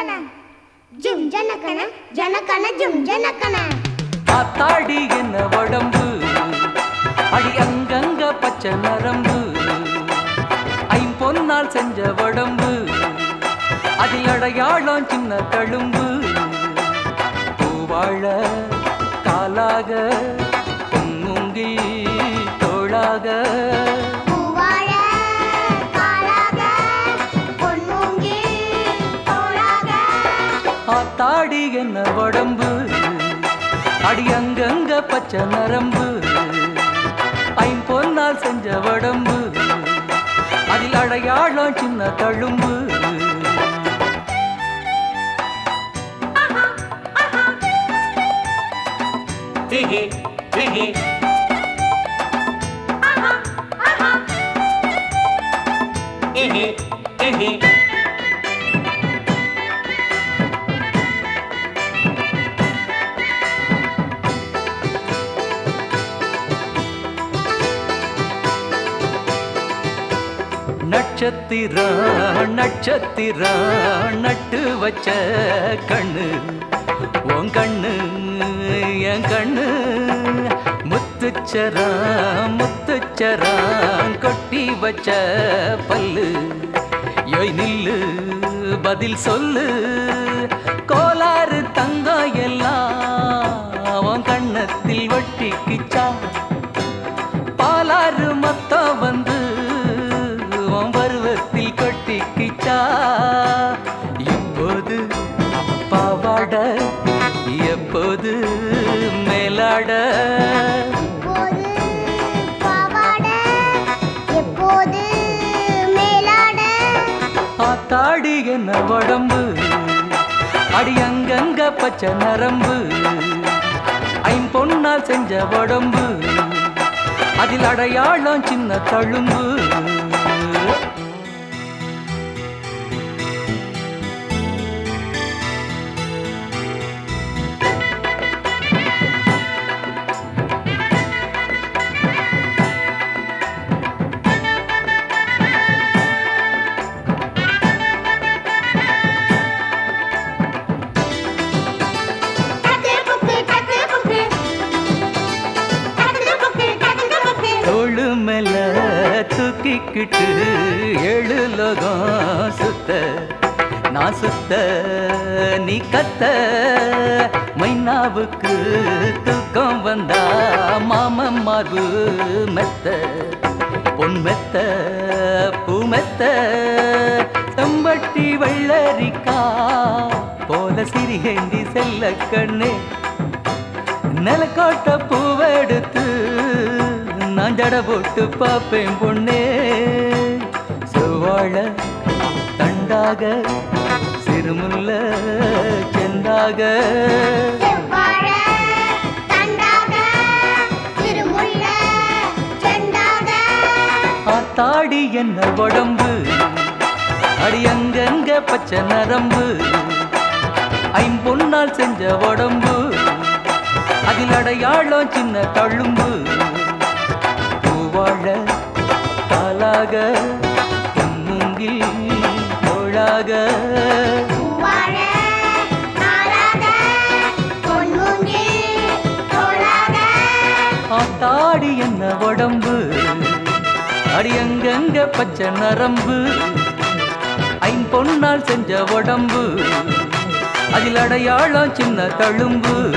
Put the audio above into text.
ஜனகன. ஜும் ஜனகன ஜனகன ஜும் ஜனகன. ஆத்தாடி என்ன உடம்பு அடி அங்கங்க பச்சை நரம்பு. ஐம்பொன்னால் செஞ்ச உடம்பு அதில் அடையாளம் சின்ன தழும்பு. பூவாழ காலாக தாடி என்ன உடம்பு அடி அங்கங்க பச்சை நரம்பு ஐம்பொன்னால் செஞ்ச உடம்பு அதில் அடையாளம் சின்ன தழும்பு Hehe, hehe. Hehe, hehe. நட்சத்திரம் நட்சத்திரம் நட்டு வச்ச கண்ணு. உன் கண்ணு என் கண்ணு. முத்துச்சரா முத்துச்சரா கொட்டி வச்ச பல்லு. யோய் நில்லு பதில் சொல்லு. கோலாறு தங்கம் எல்லாம் உன் கண்ணத்தில் ஒட்டிக்கிச்சா? பாலாறு மொத்தம் என்ன உடம்பு அடி அங்கங்க பச்சை நரம்பு. ஐம்பொன்னால் செஞ்ச உடம்பு அதில் அடையாளம் சின்ன தழும்பு. மேல தூக்கிக்கிட்டு எழுலகம் சுத்த நான் சுத்த நீ கத்த. மைனாவுக்கு தூக்கம் வந்தா மாமன் மார்பு மெத்த பொன் மெத்த பூ மெத்த. செம்பட்டி வெள்ளரிக்கா போல சிறிகேந்தி செல்ல கண்ணு. நிலக்கோட்ட பூவெடுத்து நான் ஜட போட்டு பார்ப்பேன் பொண்ணே. செவ்வாழ தண்டாக சிறுமுல்ல செந்தாக. ஆத்தாடி என்ன உடம்பு? அடி அங்கங்க பச்சை நரம்பு. ஐம்பொன்னால் செஞ்ச உடம்பு. அதில் அடையாளம் சின்ன தழும்பு. பூவாழ காலாக பொன்முங்கில் தோளாக ஆத்தாடி என்ன உடம்பு? அடி அங்கங்க பச்சை நரம்பு. ஐம்பொன்னால் செஞ்ச உடம்பு. அதில் அடையாளம் சின்ன தழும்பு.